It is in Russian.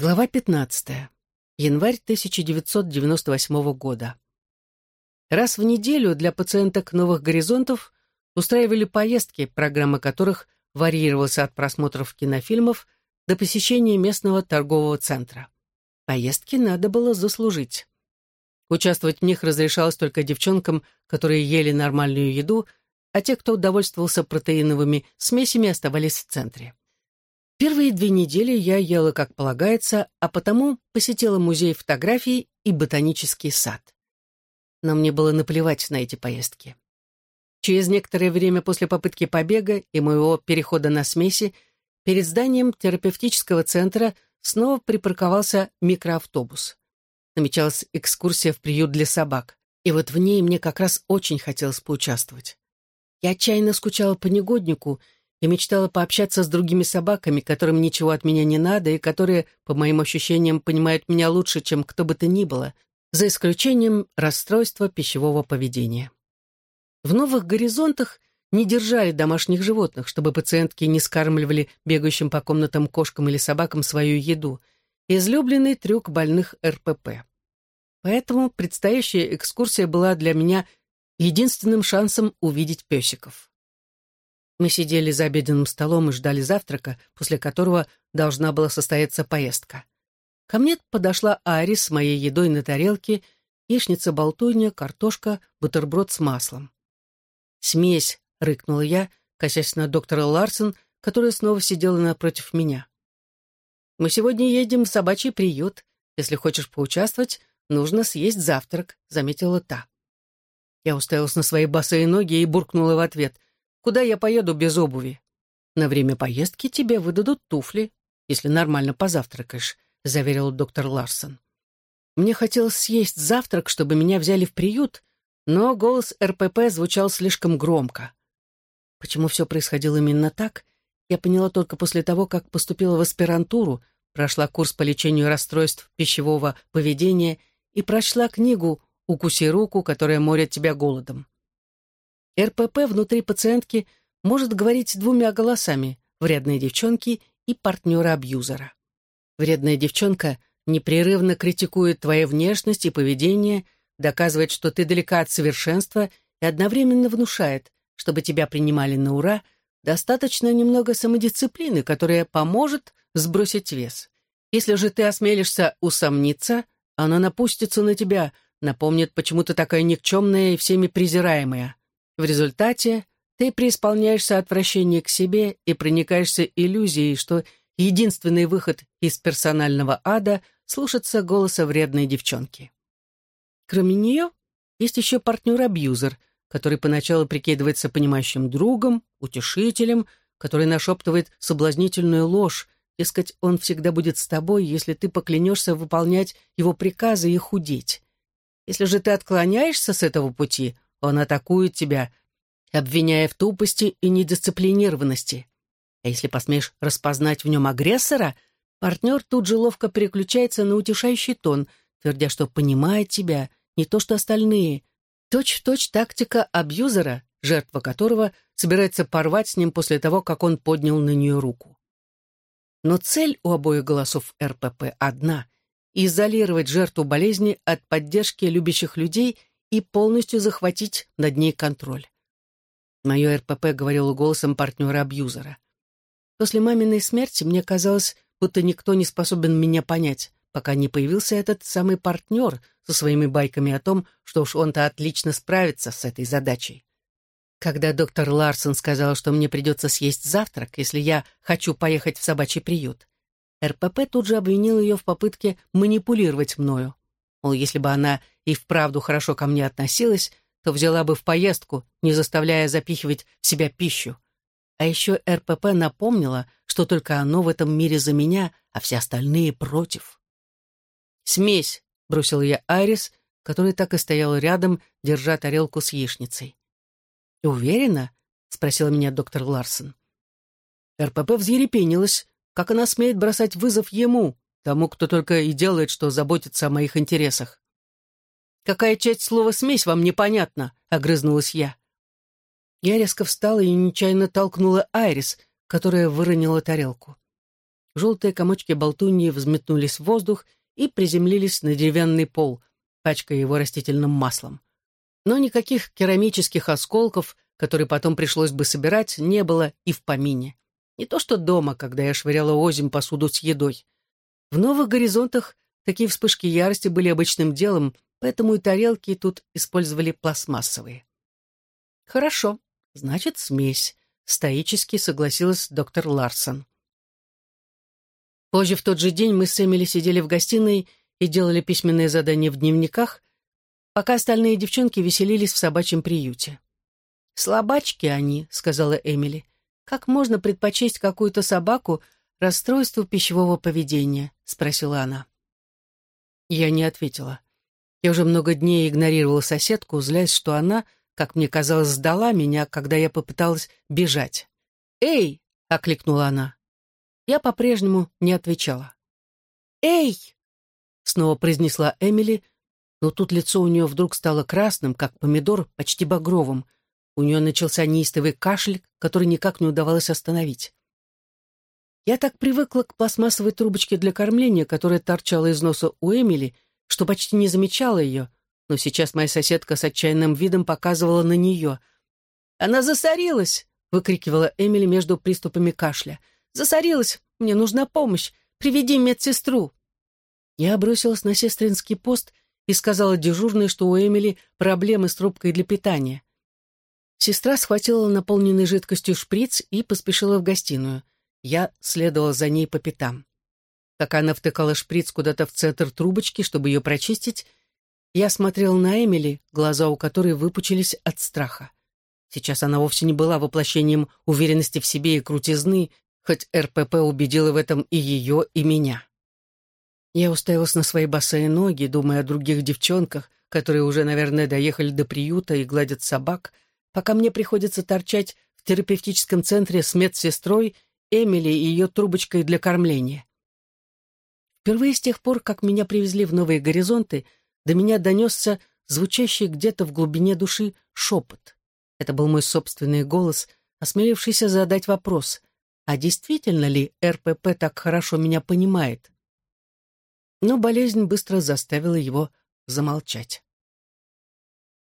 Глава 15. Январь 1998 года. Раз в неделю для пациенток «Новых горизонтов» устраивали поездки, программа которых варьировалась от просмотров кинофильмов до посещения местного торгового центра. Поездки надо было заслужить. Участвовать в них разрешалось только девчонкам, которые ели нормальную еду, а те, кто удовольствовался протеиновыми смесями, оставались в центре. Первые две недели я ела как полагается, а потому посетила музей фотографий и ботанический сад. Но мне было наплевать на эти поездки. Через некоторое время после попытки побега и моего перехода на смеси перед зданием терапевтического центра снова припарковался микроавтобус. Намечалась экскурсия в приют для собак, и вот в ней мне как раз очень хотелось поучаствовать. Я отчаянно скучала по негоднику — и мечтала пообщаться с другими собаками, которым ничего от меня не надо и которые, по моим ощущениям, понимают меня лучше, чем кто бы то ни было, за исключением расстройства пищевого поведения. В новых горизонтах не держали домашних животных, чтобы пациентки не скармливали бегающим по комнатам кошкам или собакам свою еду, излюбленный трюк больных РПП. Поэтому предстоящая экскурсия была для меня единственным шансом увидеть песиков. Мы сидели за обеденным столом и ждали завтрака, после которого должна была состояться поездка. Ко мне подошла Ари с моей едой на тарелке, яичница-болтунья, картошка, бутерброд с маслом. «Смесь», — рыкнула я, косясь на доктора Ларсон, которая снова сидела напротив меня. «Мы сегодня едем в собачий приют. Если хочешь поучаствовать, нужно съесть завтрак», — заметила та. Я уставилась на свои босые ноги и буркнула в ответ. Куда я поеду без обуви? На время поездки тебе выдадут туфли, если нормально позавтракаешь, заверил доктор Ларсон. Мне хотелось съесть завтрак, чтобы меня взяли в приют, но голос РПП звучал слишком громко. Почему все происходило именно так, я поняла только после того, как поступила в аспирантуру, прошла курс по лечению расстройств пищевого поведения и прочла книгу «Укуси руку, которая морит тебя голодом». РПП внутри пациентки может говорить двумя голосами – вредной девчонки и партнера-абьюзера. Вредная девчонка непрерывно критикует твою внешность и поведение, доказывает, что ты далека от совершенства и одновременно внушает, чтобы тебя принимали на ура, достаточно немного самодисциплины, которая поможет сбросить вес. Если же ты осмелишься усомниться, она напустится на тебя, напомнит, почему ты такая никчемная и всеми презираемая. В результате ты преисполняешься отвращения к себе и проникаешься иллюзией, что единственный выход из персонального ада — слушаться голоса вредной девчонки. Кроме нее, есть еще партнер-абьюзер, который поначалу прикидывается понимающим другом, утешителем, который нашептывает соблазнительную ложь, дескать, он всегда будет с тобой, если ты поклянешься выполнять его приказы и худеть. Если же ты отклоняешься с этого пути — он атакует тебя, обвиняя в тупости и недисциплинированности. А если посмеешь распознать в нем агрессора, партнер тут же ловко переключается на утешающий тон, твердя, что понимает тебя, не то что остальные. Точь-в-точь тактика абьюзера, жертва которого собирается порвать с ним после того, как он поднял на нее руку. Но цель у обоих голосов РПП одна — изолировать жертву болезни от поддержки любящих людей и полностью захватить над ней контроль. Мое РПП говорило голосом партнера-абьюзера. После маминой смерти мне казалось, будто никто не способен меня понять, пока не появился этот самый партнер со своими байками о том, что уж он-то отлично справится с этой задачей. Когда доктор Ларсон сказал, что мне придется съесть завтрак, если я хочу поехать в собачий приют, РПП тут же обвинил ее в попытке манипулировать мною. Мол, если бы она и вправду хорошо ко мне относилась, то взяла бы в поездку, не заставляя запихивать в себя пищу. А еще РПП напомнила, что только оно в этом мире за меня, а все остальные против. «Смесь», — бросил я Айрис, который так и стоял рядом, держа тарелку с яичницей. «Уверена?» — спросила меня доктор Ларсон. РПП взъерепенилась, как она смеет бросать вызов ему, тому, кто только и делает, что заботится о моих интересах. «Какая часть слова «смесь» вам непонятна?» — огрызнулась я. Я резко встала и нечаянно толкнула Айрис, которая выронила тарелку. желтые комочки болтуньи взметнулись в воздух и приземлились на деревянный пол, пачкая его растительным маслом. Но никаких керамических осколков, которые потом пришлось бы собирать, не было и в помине. Не то что дома, когда я швыряла озим посуду с едой. В новых горизонтах такие вспышки ярости были обычным делом, поэтому и тарелки тут использовали пластмассовые. «Хорошо, значит, смесь», — стоически согласилась доктор Ларсон. Позже в тот же день мы с Эмили сидели в гостиной и делали письменные задания в дневниках, пока остальные девчонки веселились в собачьем приюте. «Слабачки они», — сказала Эмили. «Как можно предпочесть какую-то собаку расстройству пищевого поведения?» — спросила она. Я не ответила. Я уже много дней игнорировала соседку, злясь, что она, как мне казалось, сдала меня, когда я попыталась бежать. «Эй!» — окликнула она. Я по-прежнему не отвечала. «Эй!» — снова произнесла Эмили, но тут лицо у нее вдруг стало красным, как помидор, почти багровым — у нее начался неистовый кашель, который никак не удавалось остановить. Я так привыкла к пластмассовой трубочке для кормления, которая торчала из носа у Эмили, что почти не замечала ее, но сейчас моя соседка с отчаянным видом показывала на нее. «Она засорилась!» — выкрикивала Эмили между приступами кашля. «Засорилась! Мне нужна помощь! Приведи медсестру!» Я бросилась на сестринский пост и сказала дежурной, что у Эмили проблемы с трубкой для питания. Сестра схватила наполненный жидкостью шприц и поспешила в гостиную. Я следовала за ней по пятам. Пока она втыкала шприц куда-то в центр трубочки, чтобы ее прочистить, я смотрел на Эмили, глаза у которой выпучились от страха. Сейчас она вовсе не была воплощением уверенности в себе и крутизны, хоть РПП убедила в этом и ее, и меня. Я уставилась на свои босые ноги, думая о других девчонках, которые уже, наверное, доехали до приюта и гладят собак — пока мне приходится торчать в терапевтическом центре с медсестрой Эмили и ее трубочкой для кормления. Впервые с тех пор, как меня привезли в новые горизонты, до меня донесся звучащий где-то в глубине души шепот. Это был мой собственный голос, осмелившийся задать вопрос, а действительно ли РПП так хорошо меня понимает? Но болезнь быстро заставила его замолчать.